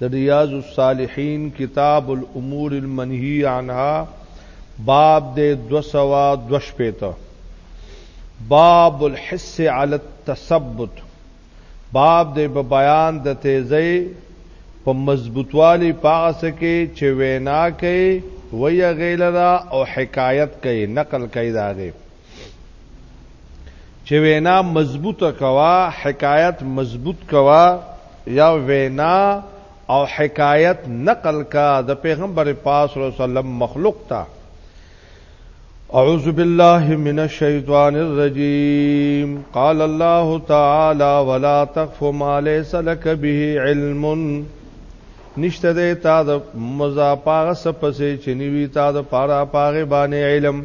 د ریاض الصالحین کتاب الامور المنهی عنها باب دې دوه سوه دوه شپېته باب الحس علی التثبت باب دې په بیان د تیزۍ په مضبوطوالي پاغس کې چې وینا کوي وی غیلرا او حکایت کوي نقل کوي داغه چې وینا مضبوطه کوا حکایت مضبوط کوا یا وینا او حکایت نقل کا د پیغمبر پاک صلی الله علیه وسلم مخلوق تا اعوذ بالله من الشیطان الرجیم قال الله تعالی ولا تقف ما ليس لك به علم نشته د تا د مزا پاغه سپسې چنیوي تا د پارا پاغه باندې علم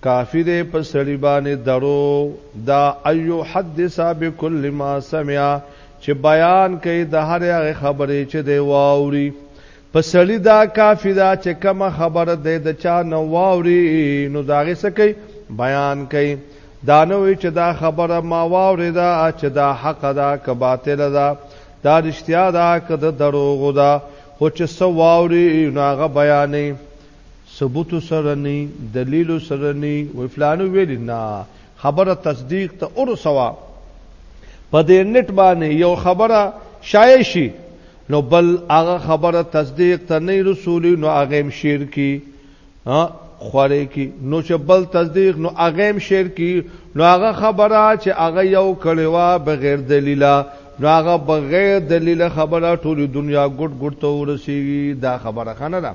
کافی دی په سړی باندی دروغ دا ان یحدث بکل ما سمع چه بیان کړی د هر هغه خبری چه دی واوری په سړی دا کافی ده چه کم خبر دی د چا نه واوری نو دا غی سکی بیان کړي دا نه وي چې دا خبره ما واورې دا چې دا حق ده که باطل ده دا رښتیا ده که د دروغ ده خو چې سو واوري نو هغه بیانې ثبوتو سره نی دلیلو سره نی وی فلانو ویلی نه خبره تصدیق ته ورسوا په دې نت باندې یو خبره شایع شي نو بل هغه خبره تصدیق ته نه رسولي نو هغه هم شیر کی خوره کی نو چې بل تصدیق نو هغه هم شیر کی نو هغه خبره چې هغه یو کړوا بغیر دلیلا نو هغه بغیر دلیل خبره ټول دنیا ګډ ګډ ته ورسیږي دا خبره خنه ده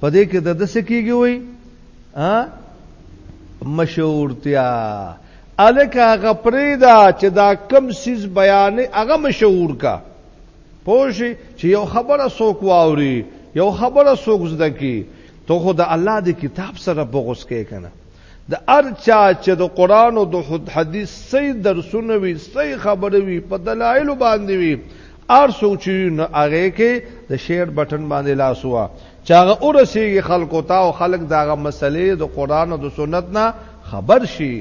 په دې کې د دسه کیږي وای ها مشهورتیا الکه هغه پریدا چې دا کم سیز بیان هغه مشهور کا پوښي چې یو خبره سوک واوري یو خبره سوک زده کی ته خو د الله د کتاب سره بغوس کې کنه د هر چا چې د قرآن او د حدیث صحیح درسونه وي صحیح خبرې وي په دلایلو باندې وي هر څوک چې وي نو هغه کې د شیر بټن باندې لاس وه چې هغه ورسېږي خلکو ته او خلک د هغه مسلې د قرآن او د سنت نه خبر شي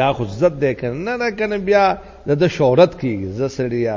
دا خو زد دی که نه نه که نه بیا د شهرت کېږي زه سړیا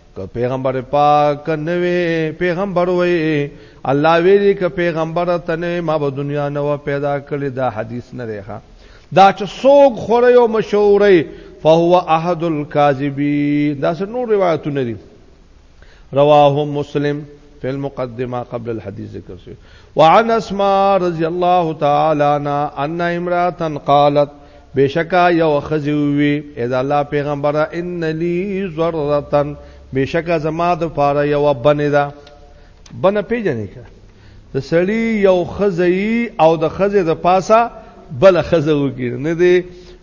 که پیغمبر پاک نه وي پیغمبر وي الله ویلي که پیغمبر ته نه ما په دنیا نه و پیدا کړی دا حدیث نه دی ښا دا چې څوک خوره یو مشورې فهو احد الكاذبین دا څه نور روایتونه دي رواه مسلم في المقدمه قبل الحديث ذکر شوی وعن اسماء رضی الله تعالی عنها ان امراه قالت بشکا یو خزوی اذا الله پیغمبر ان لی ذره بشکا زما د پاره یو بنه ده بنه پیجنې کا د سړی یو خزئی او د خزې د پاسه بل خزو کې نه دی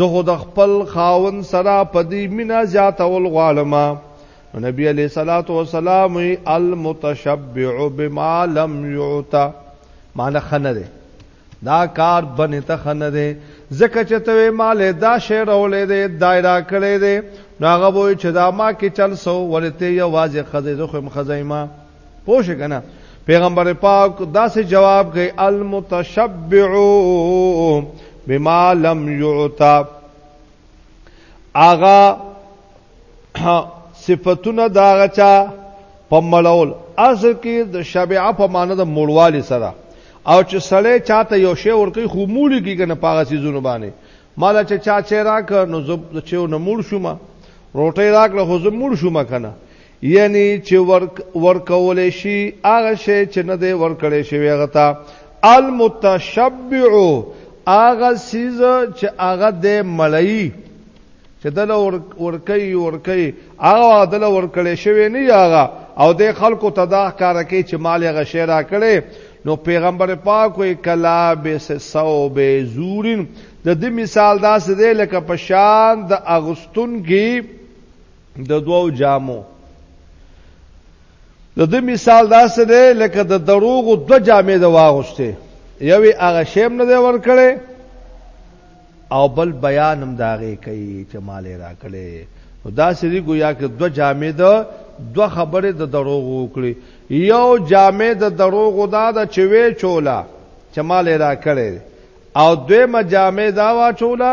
زه خو د خپل خاون سره په دې مینا زیاتول غواړم نبی علیہ الصلات والسلام المتشبع بما لم يعطى معنی خنه ده دا کار بنه ته خنه ده زکه چې ته مال دا شی رولې ده دایرا کړې ده ناغه وای چې دا ما کې چل سو ولته یوازې خزې زخم خزې ما پوښ کنه پیغمبر پاک داسې جواب کوي المتشبع بما لم يعطى اغا صفاتونه دا غچا په مړول اصل کې د شبعه په معنی د مړوالي سره او چې سړی چاته یو شی ورکی خو مولی کې کنه پاغه سيزونه باندې مال چې چا چې راک نو زب چې نو مړ شوم روټي راک له زب مړ شوم کنه یعنی چې ورک ورکول شي هغه شی چې نه دی ورکړې شي وغتا المتشبع هغه سیز چې هغه د ملئی چې دل ورکی ورکی هغه دل ورکړې شوی نه یاغه او د خلکو تداخ کار کوي چې مال هغه شی را کړي نو پیغمبر پاک وی کلا بس صوب زورن د دې مثال دا سده لکه پشان د اغستون کې د دوو جامو د دې مثال داسې دی لکه د دروغ دو جامې د واغسته یوې هغه شیم نه دی ورکړي او بل بیان هم داغه کوي چې مال راکړي نو دا سری گویا کې دو جامې د دو خبره د دروغ وکړي یو جامې د دروغ دا د چوي چولا چې مال راکړي او دویمه جامې دا وا چولا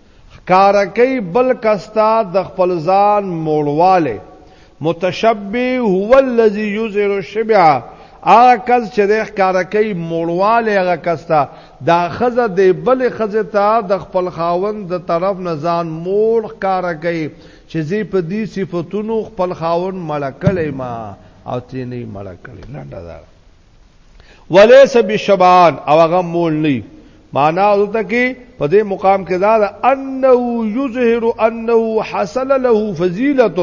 ښکاره کوي بل کس ته د خپل ځان موړوالی متشبه هو الذي يظهر الشبع هغه کس چې د ښکاره کوي موړوالی هغه کس ته دا ښځه د بلې ښځې ته د خپل خاوند د طرف نه ځان موړ ښکاره کوي چې زه په دې صفتونو خپل خاوند مړه کړی ما او تینې مړه کړی لنډه ده وليس بشبان او هغه مول نه معنا دلته کې په دې مقام کې دا انه یظهر انه حصل له فضیلت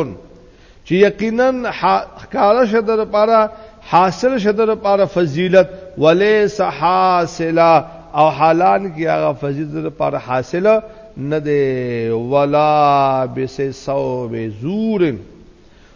چې یقینا ښکار شه در لپاره حاصل شه در لپاره فضیلت ولیس حاصلا او حالان کې هغه فضیلت در لپاره حاصل نه دی ولا بس صوب زور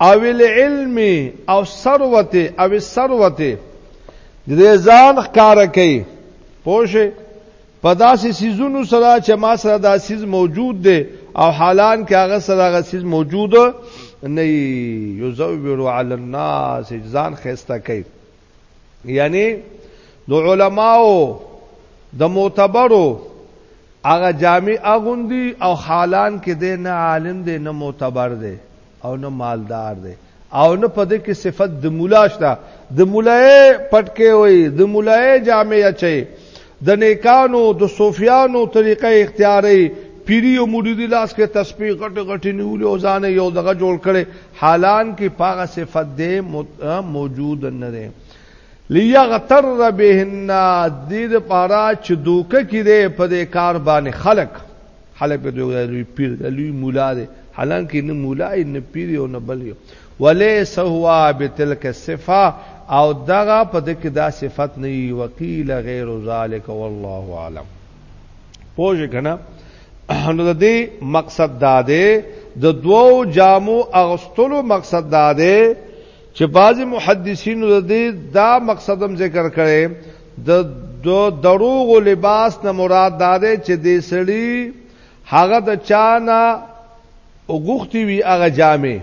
او العلم او ثروت او ثروت د دې ځان ښکار کوي پوښي په داسې سيزونو سره چې ما سره دا سيز موجود دی او حالان کې هغه سره هغه سيز موجود نه یزور علی الناس ځان خسته کوي یعنی د علماو د معتبرو هغه جامع اغوندي او حالان کې دی نه عالم دی نه معتبر دی او نه مالدار دی او نه پدې کې صفت د مولا شته د مولای پټکې وي د مولای جامع اچي د نیکانو د صوفیانو طریقه اختیاري پیری او مریدی لاس کې تسبیح غټ غټ نیول او ځان یو دغه جوړ کړي حالان کې پاغه صفت دې موجود نه ده لیغتر بهن دې لپاره چې دوکه کې دې په دې کار باندې خلق خلک به دوی وایي لوی پیر دی لوی مولا دی حالانکه نه مولا یې نه پیر یې او نه بل یې ولیس هو بتلک الصفه او دغه په دې کې دا صفت نه وي وکیل غیر ذالک والله اعلم پوه کنه نو د دې مقصد دا دی د دوو جامو اغستلو مقصد دا دی چې بعضی محدثینو د دې دا مقصدم ذکر کړي د دو دروغ لباس نه مراد دا دی چې دې سړی هغه د چانا وګختی وی هغه جامې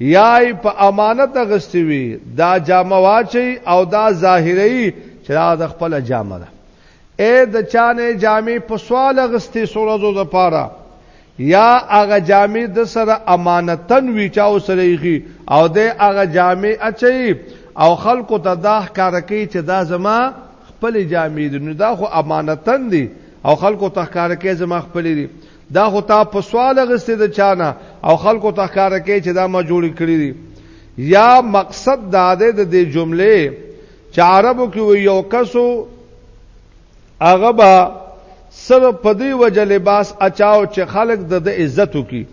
یای په امانت غستی وی دا جامه واچي او دا ظاهری چې دا د خپل جامه ده اے د چانه جامې په سوال غستی سورزو د پاره یا هغه جامع د سره امانتن وی چاو سره یخي او د هغه جامع اچي او خلکو ته دا ښکار کوي چې دا زما خپل جامع دي نو دا خو امانتن دي او خلکو ته ښکار کوي زما خپل دي دا خو تا په سوال غستې د چانه او خلکو ته ښکار کوي چې دا ما جوړ کړی دي یا مقصد دا ده د دې جملې چې عربو کې یو کسو هغه به صرف په دې وجه لباس اچاو چې خلک د د عزت وکي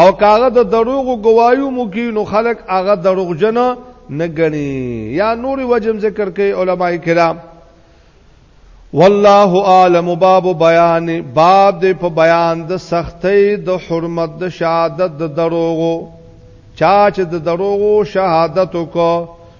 او کاغه د دروغو گوايو مو کې نو خلک هغه دروغ جن نه غني یا نوري وجم ذکر کوي علما کرام والله عالم باب بیان باب دې په بیان د سختۍ د حرمت د شهادت د دروغو چا چې د دروغو شهادت وکړو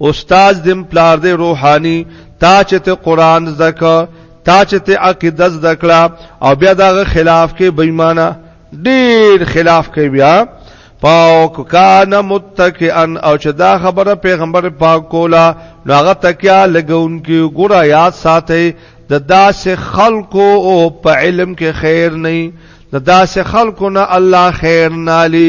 استاد دم پلار دې روحاني تا چې ته قران زکه تا چې ته عقیده زکړه او بیا دغه خلاف کې بېمانه ډیر خلاف کې بیا پاو کان متکئن او چې دا خبره پیغمبر پاک کولا نو هغه تکیا لګون کې ګورا یاد ساتي د داسې خلکو او په علم کې خیر نه د داسې خلکو نه الله خیر نالي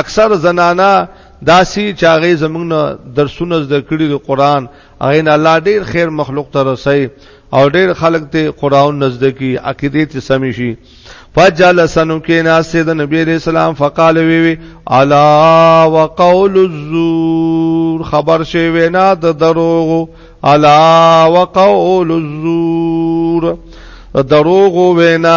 اکثر زنانا داسي چاغې زمونږ درسونه زده کړی د قران هغه نه الله ډیر خیر مخلوق ته رسي او ډیر خلک ته قران نزدې کی عقیده ته سمي شي فجلسن کې ناس د نبی رسول الله فقال وی وی الا وقول الزور خبر شي وینا د دروغ الا وقول الزور دروغ وینا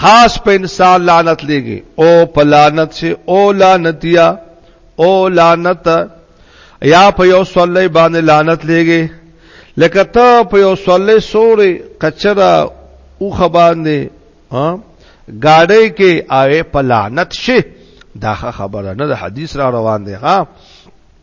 خاص په انسان لعنت لګي او په لعنت سي او لعنتیا او لعنت یا په یو صلی باندې لعنت لګي لکه ته په یو صلی سوري کچرا او خباندې ها گاډي کې آئے په لعنت شي دا خبره نه د حدیث را روان دی ها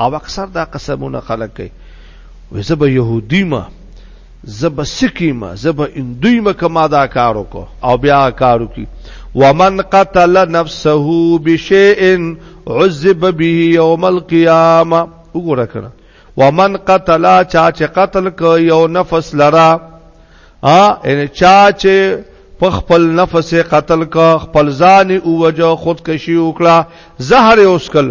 او اکثر دا قسمونه خلک کوي وې زه به يهودي ما زه به سکی ما زه به اندوی ما کما دا کار وکړو او بیا کار وکړي ومن قتل نفسه بشیء عذب به یوم القیامه وګوره کړه ومن قتل چا چې قتل ک یو نفس لرا ا ان چا چې په خپل نفس قتل کا خپل ځان او وجه خودکشي وکړه زهر اوسکل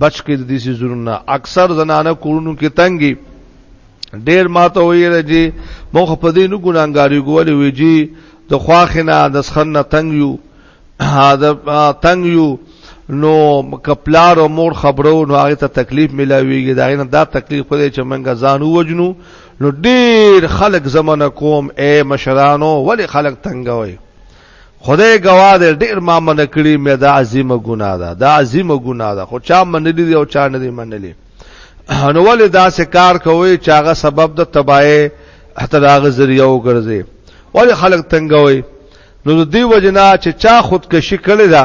بچ کې د دې سيزونو نه اکثر زنانه کورونو کې تنګي ډېر ماته ویل جی مخ په دې نو ګناګاری ګولې وی جی د خواخنه د سخنه تنګ یو دا تنګ یو نو کپلار او مور خبرو نو هغه ته تکلیف ملاویږي دا نه دا تکلیف خو دې چې منګه ځان وجنو نو ډېر خلک زمونه کوم اے مشرانو ولی خلک تنګوي خدای ګواه دی ډیر ما منع کړی مې دا عظیمه ګناه ده دا عظیمه ګناه ده خو چا منلی دی او چا نه دی منلی نو ولې دا سه کار کوي چې هغه سبب د تباہي حتی هغه ذریعہ وګرځي ولې خلک تنګوي نو د دې وجنا چې چا خودکشي کړې ده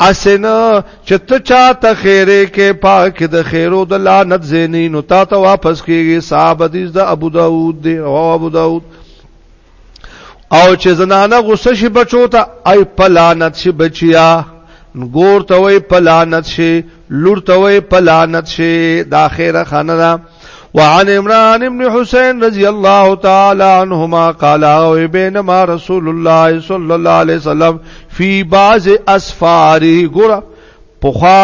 اسنه چې ته چا ته خیره کې پاک د خیرو د لعنت زینې نو تا ته واپس کیږي صاحب حدیث د ابو داود دی او ابو داود او چې زنانه غصه شي بچو ته ای پلانت شي بچیا ګور ته وای پلانت شي لور ته وای پلانت شي دا خیره خانه وعن عمران ابن حسین رضی اللہ تعالی عنہما قال او بینما رسول الله صلی الله علیه وسلم فی بعض اسفاری ګور پوخا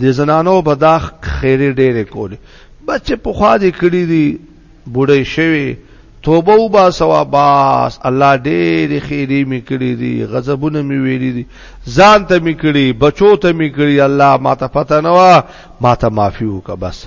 د زنانو بداخ خیره ډیره کوله بچ پوخا دې کړی دی بوډۍ شوی توبه او با ثواباس الله ډېر خیری می کړی دی غضبونه می ویری دی ځان ته می کړی بچو ته می کړی الله ما ته پته نه وا ما ته معافي وکړه بس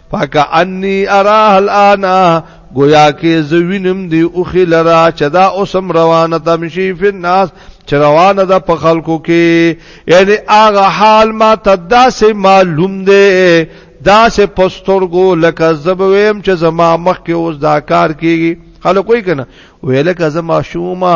پاکا انی اراه الان گویا کې زوینم دی او خلرا چدا اوسم روانه تمشي فی الناس چې روانه ده په خلکو کې یعنی هغه حال ما تدا سه معلوم دی دا سه پسترګو لکه زبویم چې زما مخ کې اوس دا کار کیږي خلک کوئی کنه ویل که زما شوما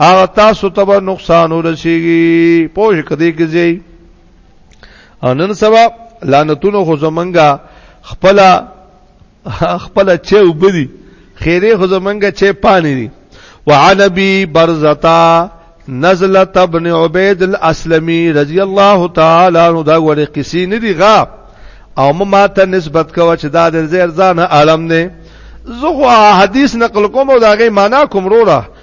هغه تاسو ته به نقصان ورسیږي پوه کدی کې زی او نن سبا لعنتونو خو زمونږه خپل خپل چې وبدي خیره خو زمونږه چې پانی دي وعن ابي برزتا نزلت ابن عبيد الاسلمي رضي الله تعالى عنه دا غوړي قصې نه دي غا او ما ته نسبت کوه چې دا د زیر ځان عالم نه زه حدیث نقل کوم او دا غي معنا کوم وروړه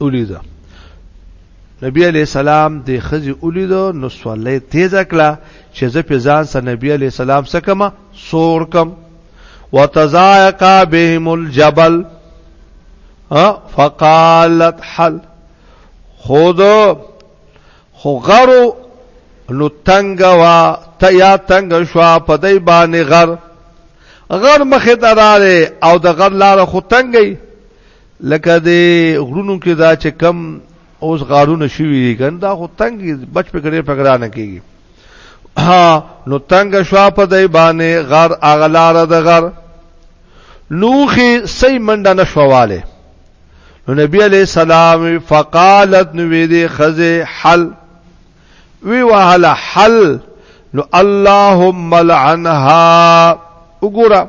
اولیدا نبی علی السلام د خزي اولیدو نو صلی تیز کړه چې زه په ځان سره نبی علی السلام سره کما سور کم وتزایقا بهم الجبل فقالت حل خود خو غرو نو تنگ وا تیا تنگ شوا پدای باندې غر غر مخه تراله او د غر لار خو تنگي لکه د غرونو کې دا چې کم اوس غارونه شوي دي کنه دا خو تنګ بچ په کړې پګرانه کیږي ها نو تنگ شوا په دای باندې غر اغلار د غر نوخي سي منډه نشواله نو نبی علی السلام فقالت نو وی دی خزه حل وی وهل حل نو اللهم لعنها وګوره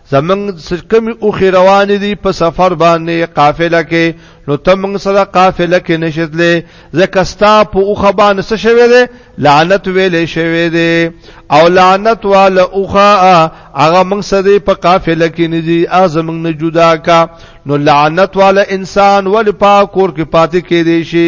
زمنګ کمی اوخی روانې دي په سفر باندې قافله کې نو تمنګ سره قافله کې نشتلې ځکه ستا په اوخه باندې څه شوی دی لعنت ویلې شوی دی او لعنت والا اوخه هغه موږ سره په قافله کې ندي ازمنګ نه جدا کا نو لعنت والا انسان ول پاک کور کې پاتې کې دی شي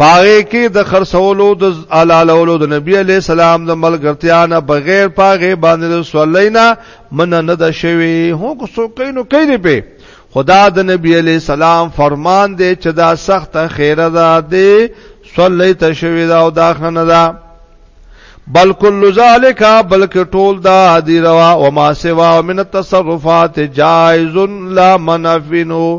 پاغه کې د خرڅولو د علالولو د نبی علی السلام د ملګرتیا نه بغیر پاغه باندې د صلینا من نه د شوی هو کو سو کینو کینې په خدا د نبی علی السلام فرمان دی چې دا سخت خیره ده دی صلی ته شوی دا او داخنه ده بل کل ذالک بلک ټول دا دی روا و ما سوا من التصرفات جائز لا منفنو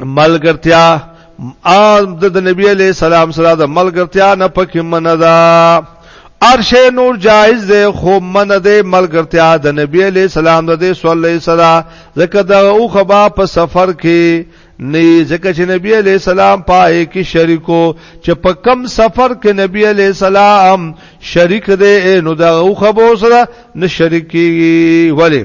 ملګرتیا ام د نبی علی السلام سره د ملګرتیا نه پکې منه ده ارشه نور جایز ده خو من ده ملګرتیا د نبی علی السلام د صلی الله علیه وسلم زکه د او خبا په سفر کې نه زکه چې نبی علی السلام پای کې شریکو چې په کم سفر کې نبی علی السلام شریک ده نو د او خبو سره نه شریکي ولی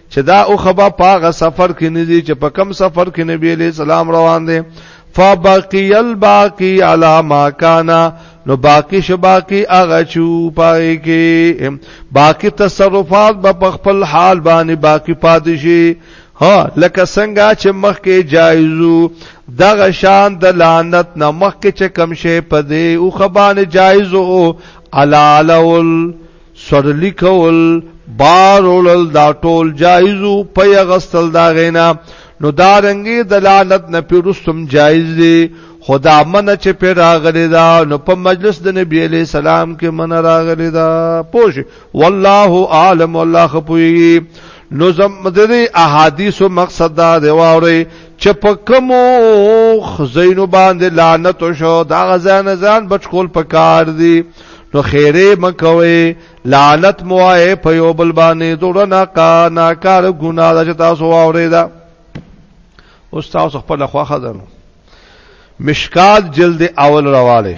چې دا او خبا پاغه سفر کې نه دي چې په کم سفر کې نبی علی السلام روان دي فبقي الباقي على ما كان نو باقی شو باقی اغه چو پای کې باقی تصرفات په خپل حال باندې باقی پادشي ها لکه څنګه چې مخکې جایزو دغه شان د لعنت نه مخکې چې کم شي په دې او خبان جایزو علالول سورلی کول بار اولل دا ټول جایزو پي غستل دا غینا نو دا رنګي دلالت نه پیرستم جایز دی خدا من چې پر راغلی دا نو په مجلس د نبی علی سلام کې من راغلی دا پوش والله عالم والله خپوی نو زم دې احادیث او مقصد دا دی واره چې په کومو خزینو باندې لعنت شو دا غزان ځان بچ کول پکار دی نو خیره مکوي لعنت موای په یو بل باندې دوړه نا کا نا کار ګنا د تاسو اوریدا اوس تاسو خپل خواخه ده مشکات جلد اول رواله